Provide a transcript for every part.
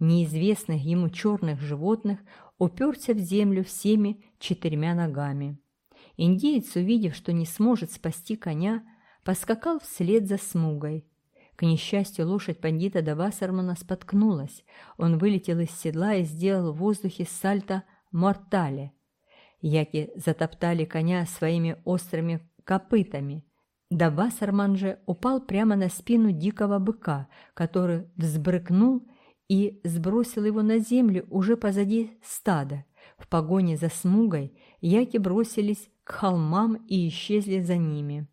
неизвестных ему черных животных, уперся в землю всеми четырьмя ногами. Индеец, увидев, что не сможет спасти коня, поскакал вслед за смугой. К несчастью, лошадь пандита Давасармана споткнулась. Он вылетел из седла и сделал в воздухе сальто мортале. Яки затоптали коня своими острыми копытами. Давасарман же упал прямо на спину дикого быка, который взбрыкнул и сбросил его на землю уже позади стада. В погоне за смугой яки бросились к холмам и исчезли за ними.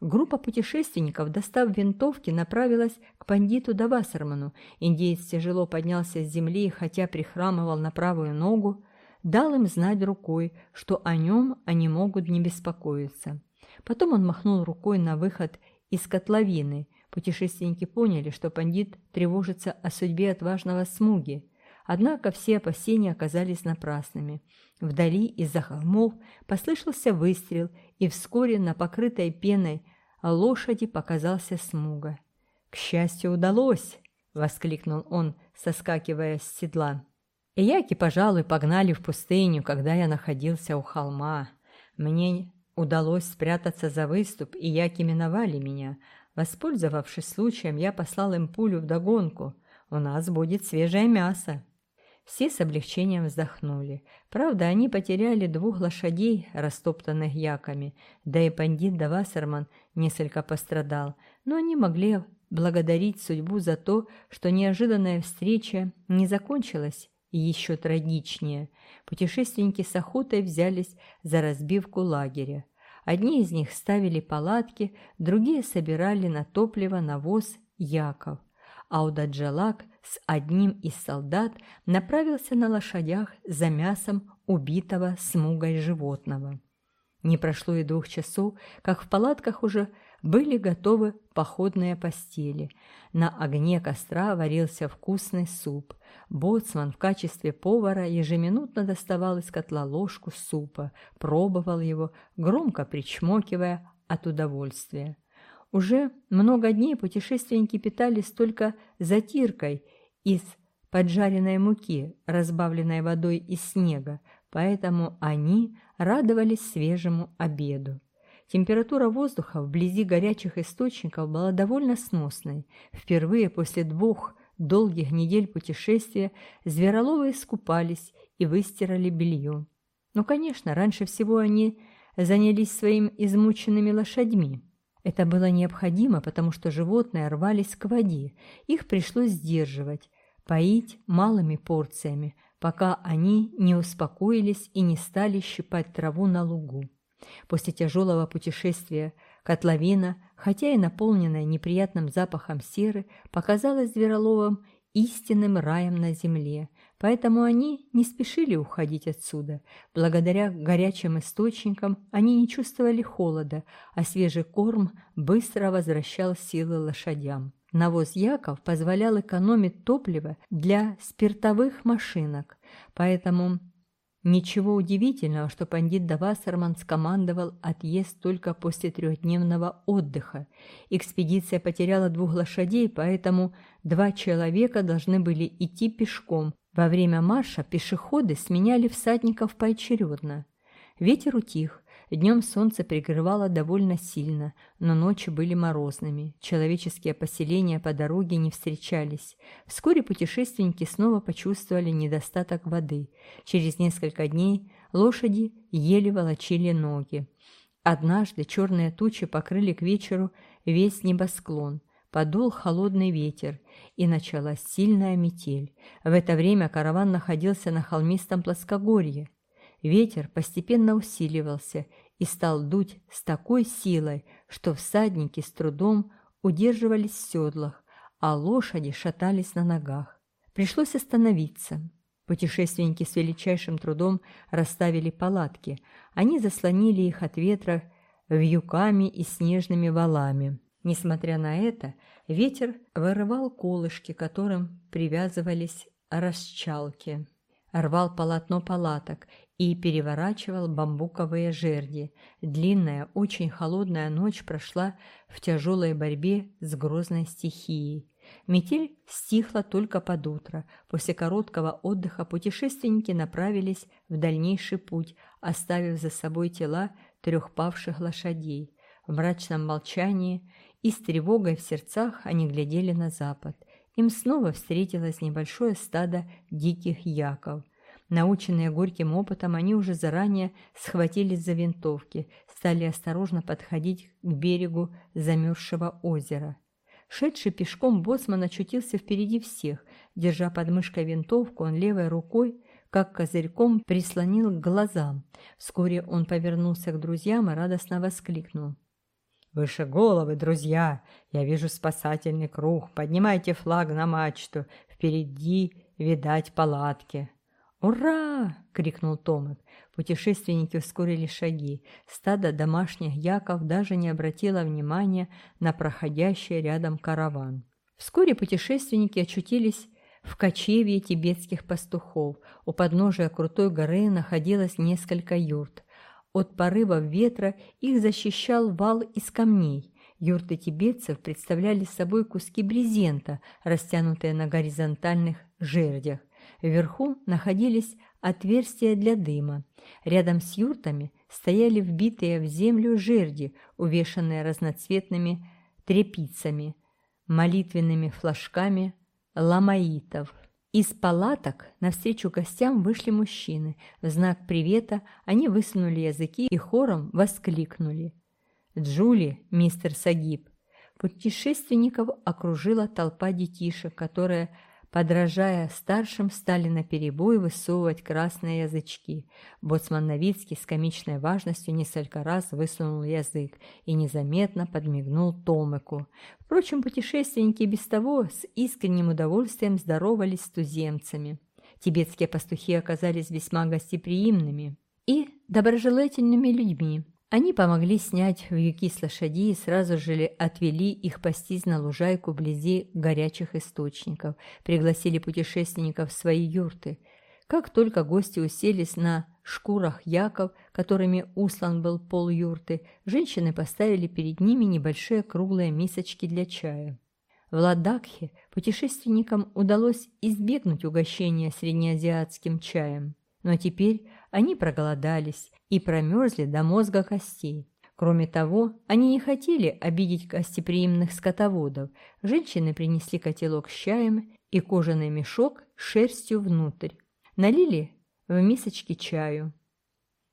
Группа путешественников, достав винтовки, направилась к пандиту Давасарману. Индеец тяжело поднялся с земли и, хотя прихрамывал на правую ногу, дал им знать рукой, что о нем они могут не беспокоиться. Потом он махнул рукой на выход из котловины. Путешественники поняли, что пандит тревожится о судьбе отважного смуги. Однако все опасения оказались напрасными. Вдали из-за холмов послышался выстрел, и вскоре на покрытой пеной лошади показался смуга. «К счастью, удалось!» — воскликнул он, соскакивая с седла. Яки, пожалуй, погнали в пустыню, когда я находился у холма. Мне удалось спрятаться за выступ, и яки миновали меня. Воспользовавшись случаем, я послал им пулю вдогонку. У нас будет свежее мясо. Все с облегчением вздохнули. Правда, они потеряли двух лошадей, растоптанных яками, да и пандит Давасерман несколько пострадал, но они могли благодарить судьбу за то, что неожиданная встреча не закончилась еще трагичнее. Путешественники с охотой взялись за разбивку лагеря. Одни из них ставили палатки, другие собирали на топливо, навоз, яков. Аудаджалак с одним из солдат направился на лошадях за мясом убитого смугой животного. Не прошло и двух часов, как в палатках уже были готовы походные постели. На огне костра варился вкусный суп. Боцман в качестве повара ежеминутно доставал из котла ложку супа, пробовал его, громко причмокивая от удовольствия. Уже много дней путешественники питались только затиркой из поджаренной муки, разбавленной водой из снега, поэтому они радовались свежему обеду. Температура воздуха вблизи горячих источников была довольно сносной. Впервые после двух долгих недель путешествия звероловы искупались и выстирали белье. Но, конечно, раньше всего они занялись своими измученными лошадьми. Это было необходимо, потому что животные рвались к воде, их пришлось сдерживать, поить малыми порциями, пока они не успокоились и не стали щипать траву на лугу. После тяжелого путешествия котловина, хотя и наполненная неприятным запахом серы, показалась звероловым истинным раем на земле, поэтому они не спешили уходить отсюда. Благодаря горячим источникам они не чувствовали холода, а свежий корм быстро возвращал силы лошадям. Навоз Яков позволял экономить топливо для спиртовых машинок, поэтому Ничего удивительного, что пандит Давасарман скомандовал отъезд только после трехдневного отдыха. Экспедиция потеряла двух лошадей, поэтому два человека должны были идти пешком. Во время марша пешеходы сменяли всадников поочередно. Ветер утих, Днем солнце пригревало довольно сильно, но ночи были морозными. Человеческие поселения по дороге не встречались. Вскоре путешественники снова почувствовали недостаток воды. Через несколько дней лошади еле волочили ноги. Однажды черные тучи покрыли к вечеру весь небосклон. Подул холодный ветер, и началась сильная метель. В это время караван находился на холмистом плоскогорье. Ветер постепенно усиливался и стал дуть с такой силой, что всадники с трудом удерживались в седлах, а лошади шатались на ногах. Пришлось остановиться. Путешественники с величайшим трудом расставили палатки. Они заслонили их от ветра вьюками и снежными валами. Несмотря на это, ветер вырывал колышки, которым привязывались расчалки рвал полотно палаток и переворачивал бамбуковые жерди. Длинная, очень холодная ночь прошла в тяжелой борьбе с грозной стихией. Метель стихла только под утро. После короткого отдыха путешественники направились в дальнейший путь, оставив за собой тела трех павших лошадей. В мрачном молчании и с тревогой в сердцах они глядели на запад. Им снова встретилось небольшое стадо диких яков. Наученные горьким опытом, они уже заранее схватились за винтовки, стали осторожно подходить к берегу замерзшего озера. Шедший пешком боцман очутился впереди всех. Держа под мышкой винтовку, он левой рукой, как козырьком, прислонил к глазам. Вскоре он повернулся к друзьям и радостно воскликнул. «Выше головы, друзья! Я вижу спасательный круг. Поднимайте флаг на мачту. Впереди видать палатки». «Ура!» — крикнул Томик. Путешественники ускорили шаги. Стадо домашних яков даже не обратило внимания на проходящий рядом караван. Вскоре путешественники очутились в кочевье тибетских пастухов. У подножия крутой горы находилось несколько юрт. От порывов ветра их защищал вал из камней. Юрты тибетцев представляли собой куски брезента, растянутые на горизонтальных жердях. Вверху находились отверстия для дыма. Рядом с юртами стояли вбитые в землю жерди, увешанные разноцветными трепицами, молитвенными флажками ламаитов. Из палаток навстречу гостям вышли мужчины. В знак привета они высунули языки и хором воскликнули. «Джули, мистер Сагиб!» Путешественников окружила толпа детишек, которая подражая старшим, стали наперебой высовывать красные язычки. Боцман Новицкий с комичной важностью несколько раз высунул язык и незаметно подмигнул Томыку. Впрочем, путешественники без того с искренним удовольствием здоровались с туземцами. Тибетские пастухи оказались весьма гостеприимными и доброжелательными людьми. Они помогли снять вьюки с лошади и сразу же отвели их пастись на лужайку вблизи горячих источников, пригласили путешественников в свои юрты. Как только гости уселись на шкурах яков, которыми услан был пол юрты, женщины поставили перед ними небольшие круглые мисочки для чая. В Ладакхе путешественникам удалось избегнуть угощения среднеазиатским чаем, но теперь они проголодались и промерзли до мозга костей. Кроме того, они не хотели обидеть гостеприимных скотоводов. Женщины принесли котелок с чаем и кожаный мешок с шерстью внутрь. Налили в мисочки чаю,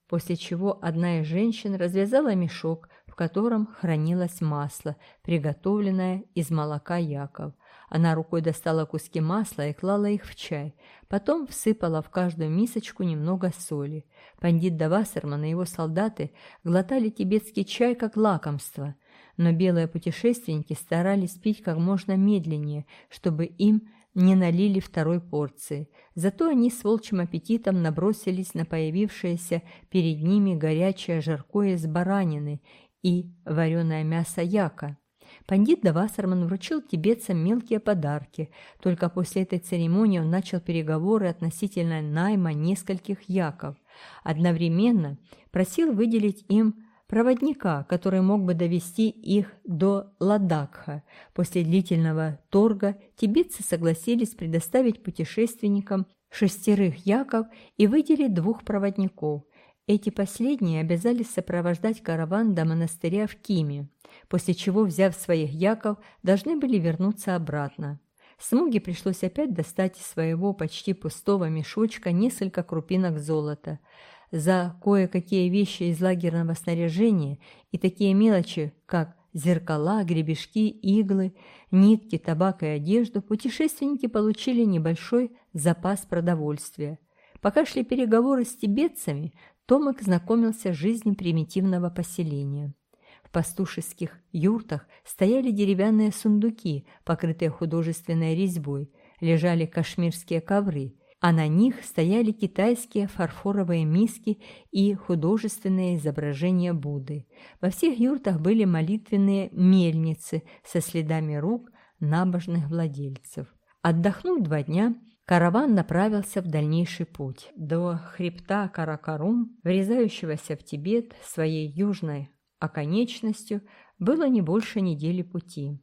после чего одна из женщин развязала мешок, в котором хранилось масло, приготовленное из молока яков. Она рукой достала куски масла и клала их в чай. Потом всыпала в каждую мисочку немного соли. Пандит Давасерман и его солдаты глотали тибетский чай как лакомство. Но белые путешественники старались пить как можно медленнее, чтобы им не налили второй порции. Зато они с волчьим аппетитом набросились на появившееся перед ними горячее жаркое из баранины и вареное мясо яка. Пандит Давасарман вручил тибетцам мелкие подарки. Только после этой церемонии он начал переговоры относительно найма нескольких яков. Одновременно просил выделить им проводника, который мог бы довести их до Ладакха. После длительного торга тибетцы согласились предоставить путешественникам шестерых яков и выделить двух проводников. Эти последние обязались сопровождать караван до монастыря в Киме, после чего, взяв своих яков, должны были вернуться обратно. Смуге пришлось опять достать из своего почти пустого мешочка несколько крупинок золота. За кое-какие вещи из лагерного снаряжения и такие мелочи, как зеркала, гребешки, иглы, нитки, табак и одежду, путешественники получили небольшой запас продовольствия. Пока шли переговоры с тибетцами, Томик знакомился с жизнью примитивного поселения. В пастушеских юртах стояли деревянные сундуки, покрытые художественной резьбой, лежали кашмирские ковры, а на них стояли китайские фарфоровые миски и художественные изображения Будды. Во всех юртах были молитвенные мельницы со следами рук набожных владельцев. Отдохнув два дня, Караван направился в дальнейший путь. До хребта Каракарум, врезающегося в Тибет своей южной оконечностью, было не больше недели пути.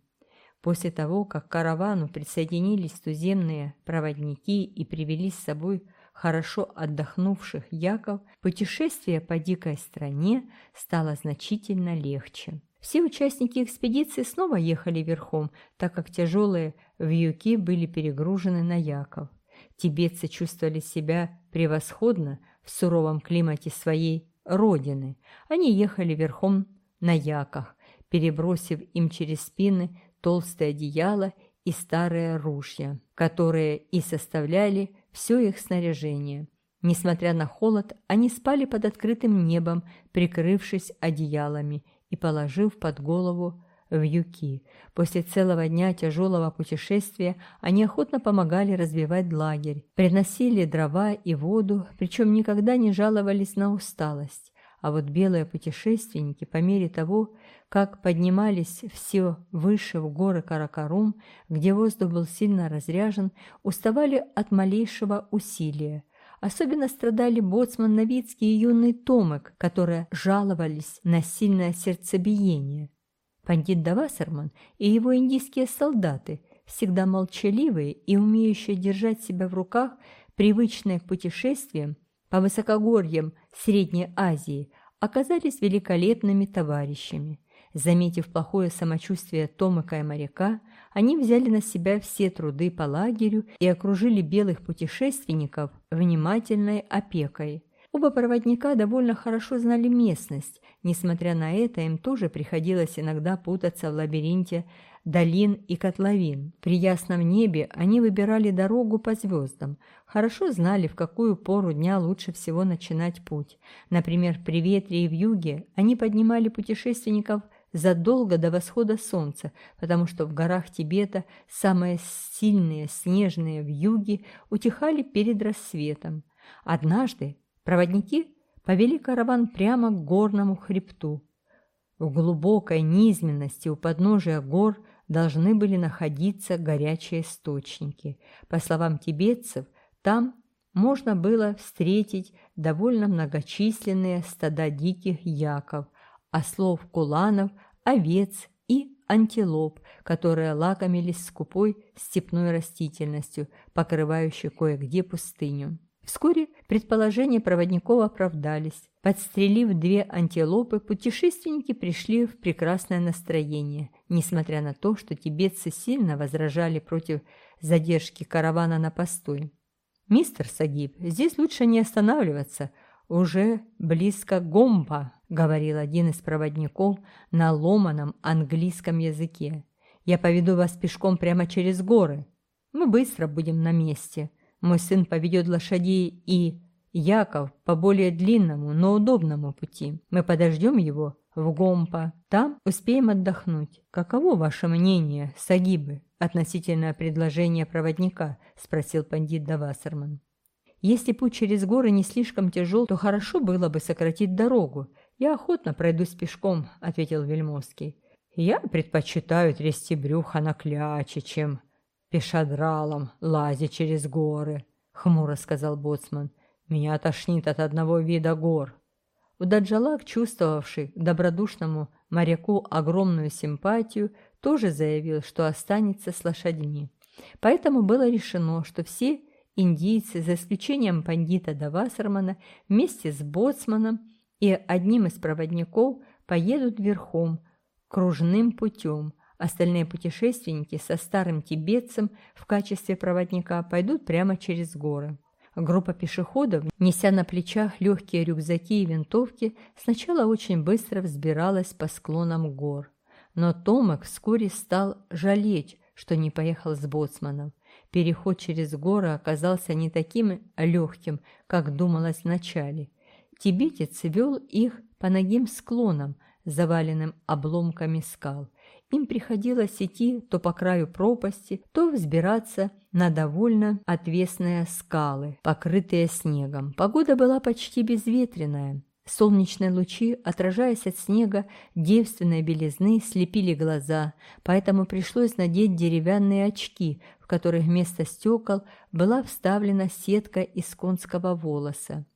После того, как к каравану присоединились туземные проводники и привели с собой хорошо отдохнувших яков, путешествие по дикой стране стало значительно легче. Все участники экспедиции снова ехали верхом, так как тяжелые вьюки были перегружены на яков. Тибетцы чувствовали себя превосходно в суровом климате своей родины. Они ехали верхом на яках, перебросив им через спины толстое одеяло и старые ружья, которые и составляли все их снаряжение. Несмотря на холод, они спали под открытым небом, прикрывшись одеялами и положив под голову вьюки. После целого дня тяжелого путешествия они охотно помогали разбивать лагерь, приносили дрова и воду, причем никогда не жаловались на усталость. А вот белые путешественники по мере того, как поднимались все выше в горы Каракарум, где воздух был сильно разряжен, уставали от малейшего усилия. Особенно страдали боцман Новицкий и юный Томек, которые жаловались на сильное сердцебиение. Пандит Давасарман и его индийские солдаты, всегда молчаливые и умеющие держать себя в руках, привычные к путешествиям по высокогорьям Средней Азии, оказались великолепными товарищами. Заметив плохое самочувствие Томака и моряка, они взяли на себя все труды по лагерю и окружили белых путешественников внимательной опекой. Оба проводника довольно хорошо знали местность, несмотря на это им тоже приходилось иногда путаться в лабиринте долин и котловин. При ясном небе они выбирали дорогу по звездам, хорошо знали, в какую пору дня лучше всего начинать путь. Например, при ветре и в юге они поднимали путешественников задолго до восхода солнца, потому что в горах Тибета самые сильные снежные вьюги утихали перед рассветом. Однажды проводники повели караван прямо к горному хребту. В глубокой низменности у подножия гор должны были находиться горячие источники. По словам тибетцев, там можно было встретить довольно многочисленные стада диких яков – ослов куланов, овец и антилоп, которые лакомились скупой степной растительностью, покрывающей кое-где пустыню. Вскоре предположения проводников оправдались. Подстрелив две антилопы, путешественники пришли в прекрасное настроение, несмотря на то, что тибетцы сильно возражали против задержки каравана на постой. «Мистер Сагиб, здесь лучше не останавливаться, уже близко Гомба», говорил один из проводников на ломаном английском языке. «Я поведу вас пешком прямо через горы. Мы быстро будем на месте. Мой сын поведет лошадей и Яков по более длинному, но удобному пути. Мы подождем его в Гомпа. Там успеем отдохнуть. Каково ваше мнение, Сагибы, относительно предложения проводника?» – спросил пандит Давасарман. «Если путь через горы не слишком тяжел, то хорошо было бы сократить дорогу «Я охотно пройдусь пешком», — ответил Вельмовский. «Я предпочитаю трясти брюхо на кляче, чем пешадралом лазить через горы», — хмуро сказал Боцман. «Меня тошнит от одного вида гор». Удаджалак, чувствовавший добродушному моряку огромную симпатию, тоже заявил, что останется с лошадьми. Поэтому было решено, что все индийцы, за исключением пандита Давасармана, вместе с боцманом и одним из проводников поедут верхом, кружным путем. Остальные путешественники со старым тибетцем в качестве проводника пойдут прямо через горы. Группа пешеходов, неся на плечах легкие рюкзаки и винтовки, сначала очень быстро взбиралась по склонам гор. Но Томак вскоре стал жалеть, что не поехал с боцманом. Переход через горы оказался не таким легким, как думалось вначале – Тибетец вел их по ногим склонам, заваленным обломками скал. Им приходилось идти то по краю пропасти, то взбираться на довольно отвесные скалы, покрытые снегом. Погода была почти безветренная. Солнечные лучи, отражаясь от снега, девственной белизны слепили глаза, поэтому пришлось надеть деревянные очки, в которых вместо стекол была вставлена сетка из конского волоса.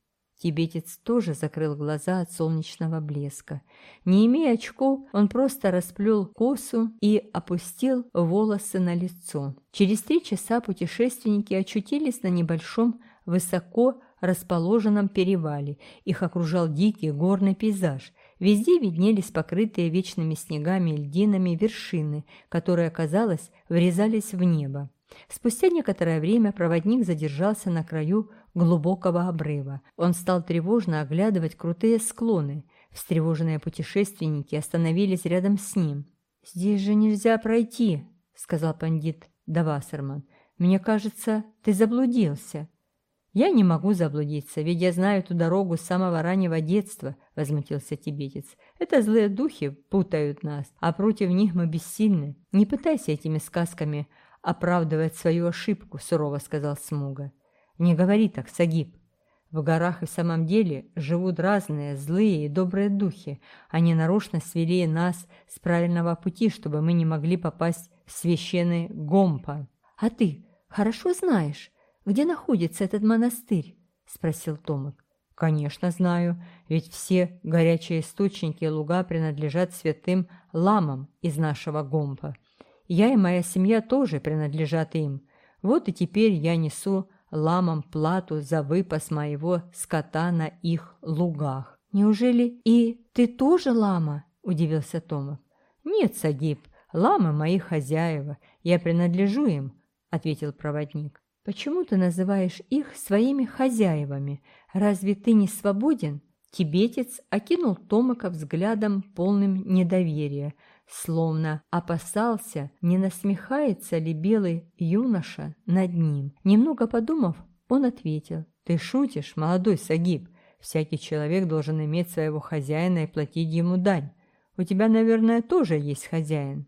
Тибетец тоже закрыл глаза от солнечного блеска. Не имея очков, он просто расплел косу и опустил волосы на лицо. Через три часа путешественники очутились на небольшом, высоко расположенном перевале. Их окружал дикий горный пейзаж. Везде виднелись покрытые вечными снегами и льдинами вершины, которые, казалось, врезались в небо. Спустя некоторое время проводник задержался на краю глубокого обрыва. Он стал тревожно оглядывать крутые склоны. Встревоженные путешественники остановились рядом с ним. «Здесь же нельзя пройти», — сказал пандит Давасерман. «Мне кажется, ты заблудился». «Я не могу заблудиться, ведь я знаю эту дорогу с самого раннего детства», — возмутился тибетец. «Это злые духи путают нас, а против них мы бессильны. Не пытайся этими сказками оправдывать свою ошибку», — сурово сказал Смуга. Не говори так, Сагиб. В горах и в самом деле живут разные злые и добрые духи. Они нарочно свели нас с правильного пути, чтобы мы не могли попасть в священный Гомпа. — А ты хорошо знаешь, где находится этот монастырь? — спросил Томик. — Конечно, знаю, ведь все горячие источники луга принадлежат святым ламам из нашего Гомпа. Я и моя семья тоже принадлежат им. Вот и теперь я несу ламам плату за выпас моего скота на их лугах. «Неужели и ты тоже лама?» – удивился Томов. «Нет, Сагиб, ламы мои хозяева, я принадлежу им», – ответил проводник. «Почему ты называешь их своими хозяевами? Разве ты не свободен?» Тибетец окинул Томака взглядом полным недоверия – словно опасался, не насмехается ли белый юноша над ним. Немного подумав, он ответил, «Ты шутишь, молодой Сагиб. Всякий человек должен иметь своего хозяина и платить ему дань. У тебя, наверное, тоже есть хозяин».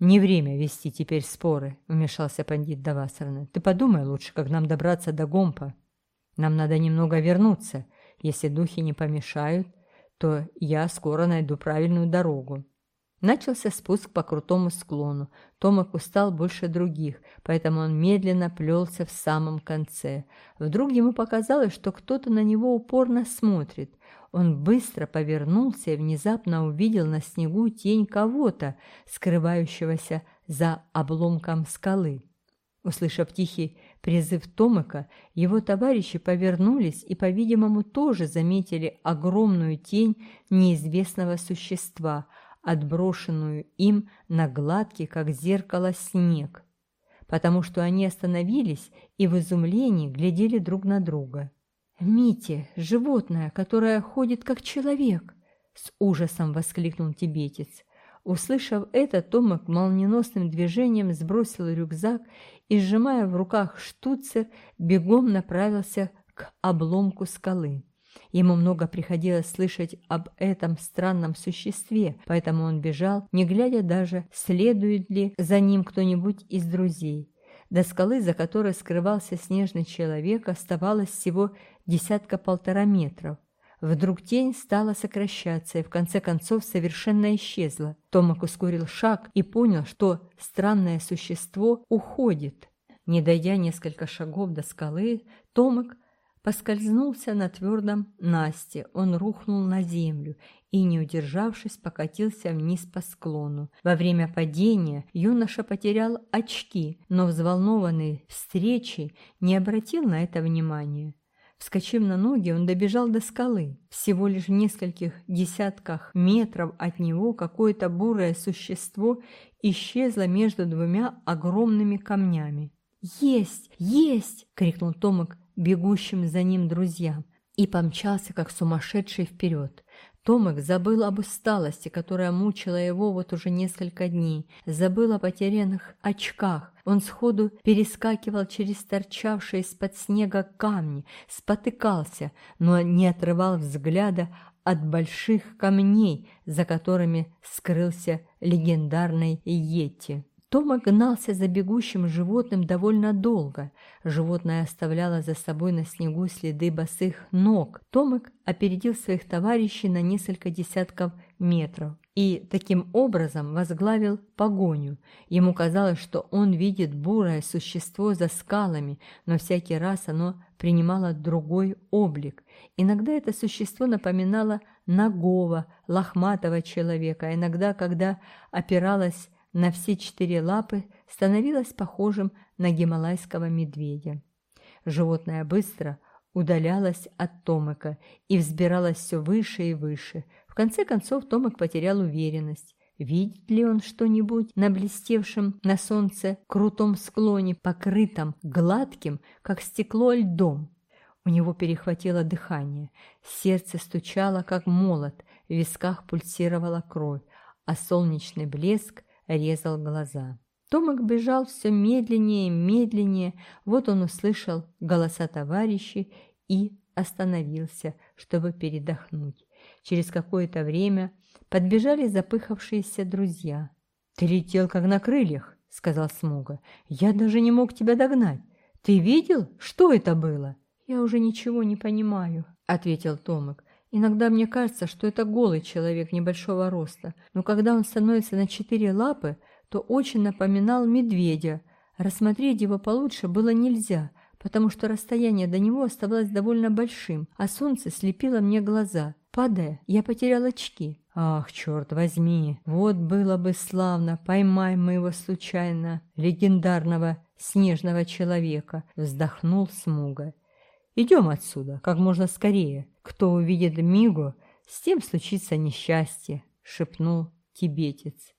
«Не время вести теперь споры», — вмешался пандит Давасарна. «Ты подумай лучше, как нам добраться до Гомпа. Нам надо немного вернуться. Если духи не помешают, то я скоро найду правильную дорогу. Начался спуск по крутому склону. Томак устал больше других, поэтому он медленно плелся в самом конце. Вдруг ему показалось, что кто-то на него упорно смотрит. Он быстро повернулся и внезапно увидел на снегу тень кого-то, скрывающегося за обломком скалы. Услышав тихий призыв Томака, его товарищи повернулись и, по-видимому, тоже заметили огромную тень неизвестного существа – отброшенную им на гладкий, как зеркало, снег, потому что они остановились и в изумлении глядели друг на друга. «Мити, животное, которое ходит как человек!» — с ужасом воскликнул тибетец. Услышав это, Томик молниеносным движением сбросил рюкзак и, сжимая в руках штуцер, бегом направился к обломку скалы. Ему много приходилось слышать об этом странном существе, поэтому он бежал, не глядя даже, следует ли за ним кто-нибудь из друзей. До скалы, за которой скрывался снежный человек, оставалось всего десятка-полтора метров. Вдруг тень стала сокращаться и в конце концов совершенно исчезла. Томак ускорил шаг и понял, что странное существо уходит. Не дойдя несколько шагов до скалы, Томак Поскользнулся на твердом Насте, он рухнул на землю и, не удержавшись, покатился вниз по склону. Во время падения юноша потерял очки, но взволнованный встречей не обратил на это внимания. Вскочив на ноги, он добежал до скалы. Всего лишь в нескольких десятках метров от него какое-то бурое существо исчезло между двумя огромными камнями. «Есть! Есть!» — крикнул Томик бегущим за ним друзьям, и помчался, как сумасшедший, вперед. Томик забыл об усталости, которая мучила его вот уже несколько дней, забыл о потерянных очках. Он сходу перескакивал через торчавшие из-под снега камни, спотыкался, но не отрывал взгляда от больших камней, за которыми скрылся легендарный Йети. Тома гнался за бегущим животным довольно долго. Животное оставляло за собой на снегу следы босых ног. Томик опередил своих товарищей на несколько десятков метров и таким образом возглавил погоню. Ему казалось, что он видит бурое существо за скалами, но всякий раз оно принимало другой облик. Иногда это существо напоминало нагого, лохматого человека, а иногда, когда опиралось на все четыре лапы, становилось похожим на гималайского медведя. Животное быстро удалялось от Томыка и взбиралось все выше и выше. Конце концов Томик потерял уверенность. Видит ли он что-нибудь на блестевшем на солнце крутом склоне, покрытом гладким, как стекло льдом? У него перехватило дыхание, сердце стучало, как молот, в висках пульсировала кровь, а солнечный блеск резал глаза. Томик бежал все медленнее и медленнее, вот он услышал голоса товарищей и остановился, чтобы передохнуть. Через какое-то время подбежали запыхавшиеся друзья. «Ты летел, как на крыльях», — сказал Смуга. «Я даже не мог тебя догнать. Ты видел, что это было?» «Я уже ничего не понимаю», — ответил Томик. «Иногда мне кажется, что это голый человек небольшого роста, но когда он становится на четыре лапы, то очень напоминал медведя. Рассмотреть его получше было нельзя, потому что расстояние до него оставалось довольно большим, а солнце слепило мне глаза. Падая, я потерял очки. Ах, черт возьми, вот было бы славно, поймай мы его случайно, легендарного снежного человека, вздохнул Смуга. Идем отсюда, как можно скорее. Кто увидит Мигу, с тем случится несчастье, шепнул тибетец.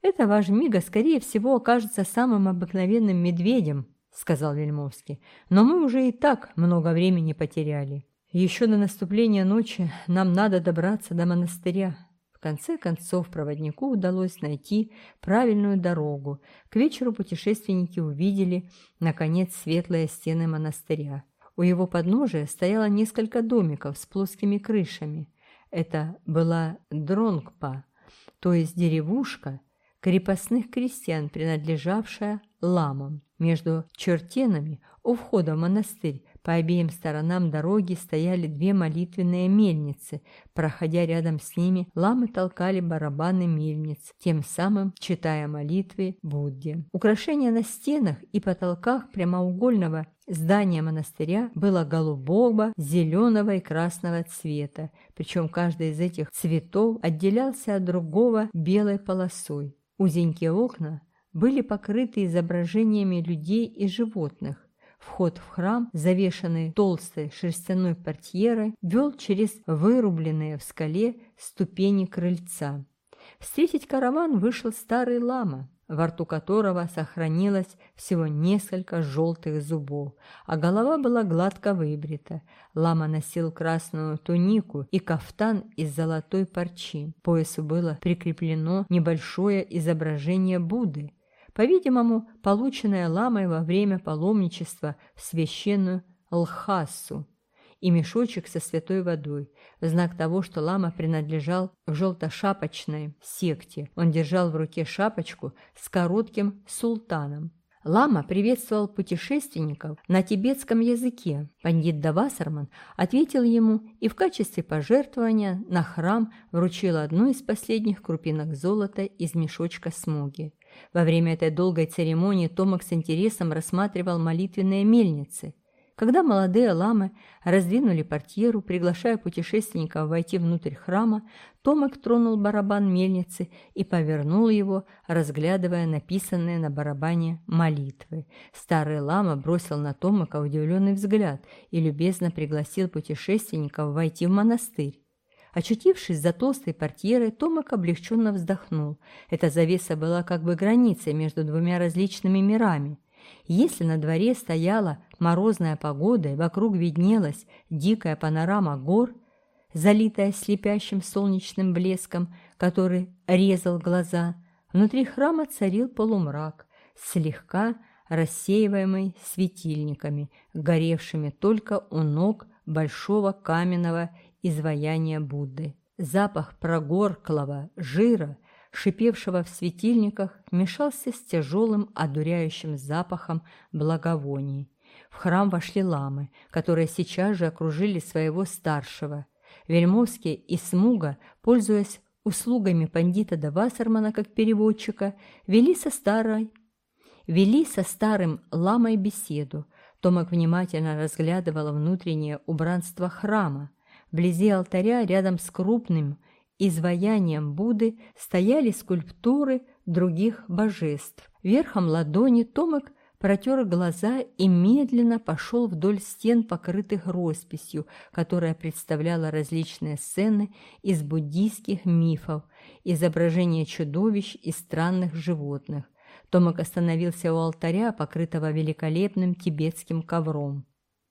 Это ваш Мига, скорее всего, окажется самым обыкновенным медведем, сказал Вельмовский. Но мы уже и так много времени потеряли. Еще до наступления ночи нам надо добраться до монастыря. В конце концов проводнику удалось найти правильную дорогу. К вечеру путешественники увидели, наконец, светлые стены монастыря. У его подножия стояло несколько домиков с плоскими крышами. Это была Дронгпа, то есть деревушка крепостных крестьян, принадлежавшая ламам. Между чертенами у входа в монастырь по обеим сторонам дороги стояли две молитвенные мельницы. Проходя рядом с ними, ламы толкали барабаны мельниц, тем самым читая молитвы Будде. Украшение на стенах и потолках прямоугольного здания монастыря было голубого, зеленого и красного цвета, причем каждый из этих цветов отделялся от другого белой полосой. Узенькие окна были покрыты изображениями людей и животных. Вход в храм, завешанный толстой шерстяной портьерой, вел через вырубленные в скале ступени крыльца. Встретить караван вышел старый лама, во рту которого сохранилось всего несколько желтых зубов, а голова была гладко выбрита. Лама носил красную тунику и кафтан из золотой парчи. К поясу было прикреплено небольшое изображение Будды, по-видимому, полученная ламой во время паломничества в священную Лхасу, и мешочек со святой водой, в знак того, что лама принадлежал к желтошапочной секте. Он держал в руке шапочку с коротким султаном. Лама приветствовал путешественников на тибетском языке. Пандит Давасарман ответил ему и в качестве пожертвования на храм вручил одну из последних крупинок золота из мешочка смуги. Во время этой долгой церемонии Томак с интересом рассматривал молитвенные мельницы. Когда молодые ламы раздвинули портьеру, приглашая путешественников войти внутрь храма, Томак тронул барабан мельницы и повернул его, разглядывая написанные на барабане молитвы. Старый лама бросил на Томака удивленный взгляд и любезно пригласил путешественников войти в монастырь. Очутившись за толстой портьерой, Томак облегченно вздохнул. Эта завеса была как бы границей между двумя различными мирами. Если на дворе стояла морозная погода и вокруг виднелась дикая панорама гор, залитая слепящим солнечным блеском, который резал глаза, внутри храма царил полумрак, слегка рассеиваемый светильниками, горевшими только у ног большого каменного изваяния Будды. Запах прогорклого жира, шипевшего в светильниках, мешался с тяжелым одуряющим запахом благовоний. В храм вошли ламы, которые сейчас же окружили своего старшего. Вельмовский и Смуга, пользуясь услугами пандита Давасармана как переводчика, вели со старой вели со старым ламой беседу. Томак внимательно разглядывал внутреннее убранство храма. Вблизи алтаря, рядом с крупным изваянием Будды, стояли скульптуры других божеств. Верхом ладони Томак протер глаза и медленно пошел вдоль стен, покрытых росписью, которая представляла различные сцены из буддийских мифов, изображения чудовищ и странных животных. Томак остановился у алтаря, покрытого великолепным тибетским ковром.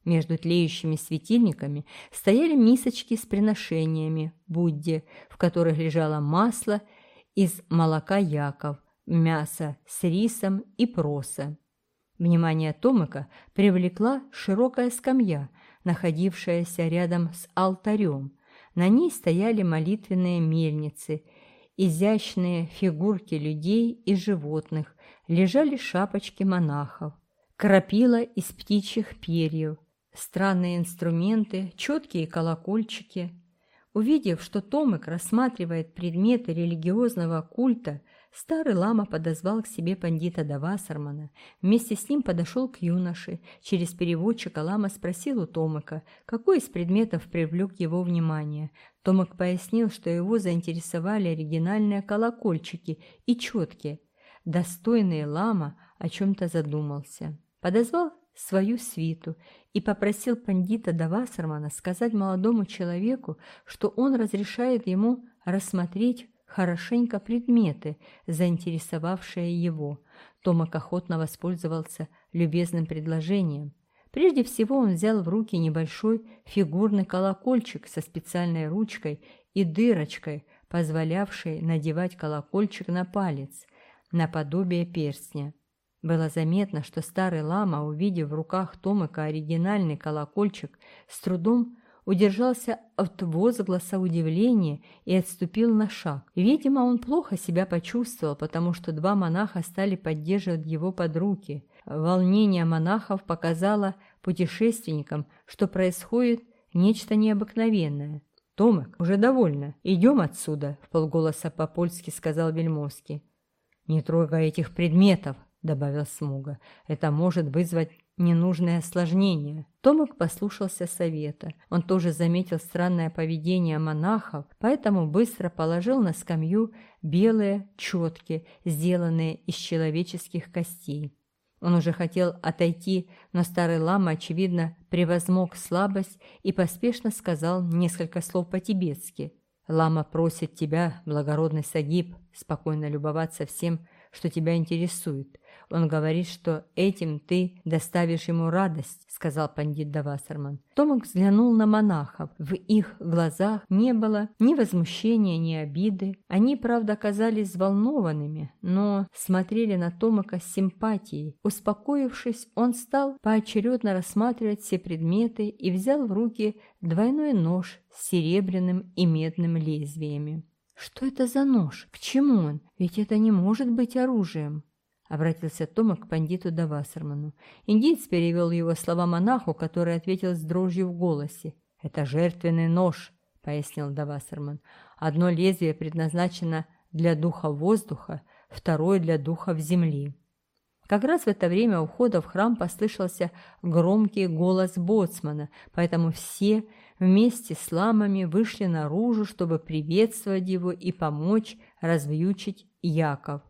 Между тлеющими светильниками стояли мисочки с приношениями Будде, в которых лежало масло из молока яков, мясо с рисом и проса. Внимание Томака привлекла широкая скамья, находившаяся рядом с алтарем. На ней стояли молитвенные мельницы, изящные фигурки людей и животных, лежали шапочки монахов, крапила из птичьих перьев, странные инструменты, четкие колокольчики. Увидев, что Томик рассматривает предметы религиозного культа, старый лама подозвал к себе пандита Давасармана. Вместе с ним подошел к юноше. Через переводчика лама спросил у Томика, какой из предметов привлек его внимание. Томик пояснил, что его заинтересовали оригинальные колокольчики и четки – достойный лама о чем-то задумался. Подозвал свою свиту и попросил пандита Давасармана сказать молодому человеку, что он разрешает ему рассмотреть хорошенько предметы, заинтересовавшие его. Томак охотно воспользовался любезным предложением. Прежде всего он взял в руки небольшой фигурный колокольчик со специальной ручкой и дырочкой, позволявшей надевать колокольчик на палец наподобие перстня. Было заметно, что старый лама, увидев в руках Томыка оригинальный колокольчик, с трудом удержался от возгласа удивления и отступил на шаг. Видимо, он плохо себя почувствовал, потому что два монаха стали поддерживать его под руки. Волнение монахов показало путешественникам, что происходит нечто необыкновенное. «Томик, уже довольно. Идем отсюда», — в полголоса по-польски сказал Вельмовский. «Не трогай этих предметов», — добавил Смуга. «Это может вызвать ненужное осложнение». Томик послушался совета. Он тоже заметил странное поведение монахов, поэтому быстро положил на скамью белые четки, сделанные из человеческих костей. Он уже хотел отойти, но старый лама, очевидно, превозмог слабость и поспешно сказал несколько слов по-тибетски. Лама просит тебя, благородный Сагиб, спокойно любоваться всем, что тебя интересует. Он говорит, что этим ты доставишь ему радость, сказал пандит Давасарман. Томик взглянул на монахов. В их глазах не было ни возмущения, ни обиды. Они, правда, казались взволнованными, но смотрели на Томика с симпатией. Успокоившись, он стал поочередно рассматривать все предметы и взял в руки двойной нож с серебряным и медным лезвиями. «Что это за нож? К чему он? Ведь это не может быть оружием!» Обратился Тома к пандиту Давасарману. Индиец перевел его слова монаху, который ответил с дрожью в голосе. «Это жертвенный нож», — пояснил Давасарман. «Одно лезвие предназначено для духа воздуха, второе для духов земли». Как раз в это время у входа в храм послышался громкий голос боцмана, поэтому все вместе с ламами вышли наружу, чтобы приветствовать его и помочь развьючить Яков.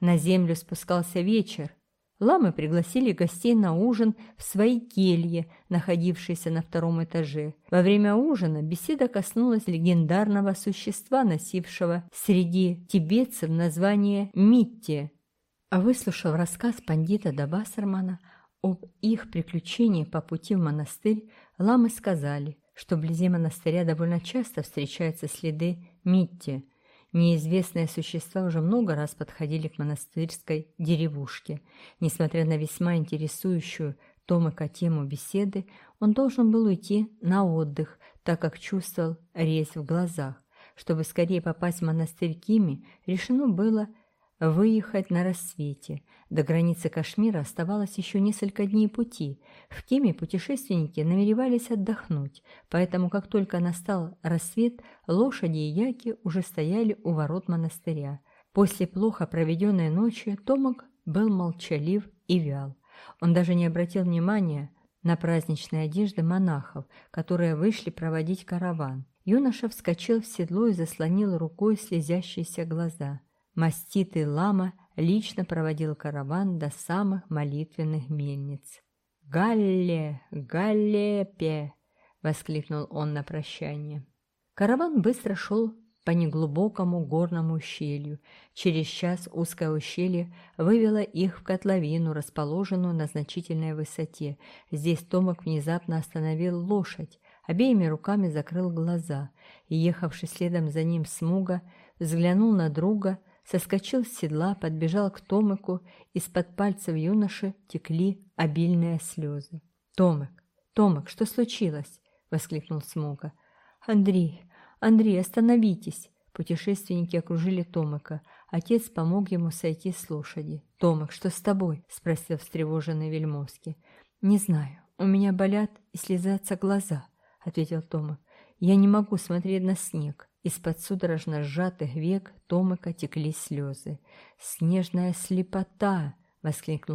На землю спускался вечер. Ламы пригласили гостей на ужин в свои келье, находившиеся на втором этаже. Во время ужина беседа коснулась легендарного существа, носившего среди тибетцев название Митти. А выслушав рассказ пандита Дабасармана об их приключении по пути в монастырь, ламы сказали – что вблизи монастыря довольно часто встречаются следы Митти. Неизвестные существа уже много раз подходили к монастырской деревушке. Несмотря на весьма интересующую Томыка тему беседы, он должен был уйти на отдых, так как чувствовал резь в глазах. Чтобы скорее попасть в монастырь Кими, решено было выехать на рассвете. До границы Кашмира оставалось еще несколько дней пути. В Кеме путешественники намеревались отдохнуть, поэтому как только настал рассвет, лошади и яки уже стояли у ворот монастыря. После плохо проведенной ночи Томок был молчалив и вял. Он даже не обратил внимания на праздничные одежды монахов, которые вышли проводить караван. Юноша вскочил в седло и заслонил рукой слезящиеся глаза. Маститый лама лично проводил караван до самых молитвенных мельниц. «Галле! Галлепе!» — воскликнул он на прощание. Караван быстро шел по неглубокому горному ущелью. Через час узкое ущелье вывело их в котловину, расположенную на значительной высоте. Здесь Томок внезапно остановил лошадь, обеими руками закрыл глаза, и, ехавший следом за ним смуга, взглянул на друга, соскочил с седла, подбежал к Томыку, из-под пальцев юноши текли обильные слезы. «Томик, Томик, что случилось?» — воскликнул Смуга. «Андрей, «Андрей, остановитесь!» Путешественники окружили Томака. Отец помог ему сойти с лошади. «Томак, что с тобой?» – спросил встревоженный Вельмовский. «Не знаю. У меня болят и слезятся глаза», – ответил Томак. «Я не могу смотреть на снег». Из-под судорожно сжатых век Томака текли слезы. «Снежная слепота!» – воскликнул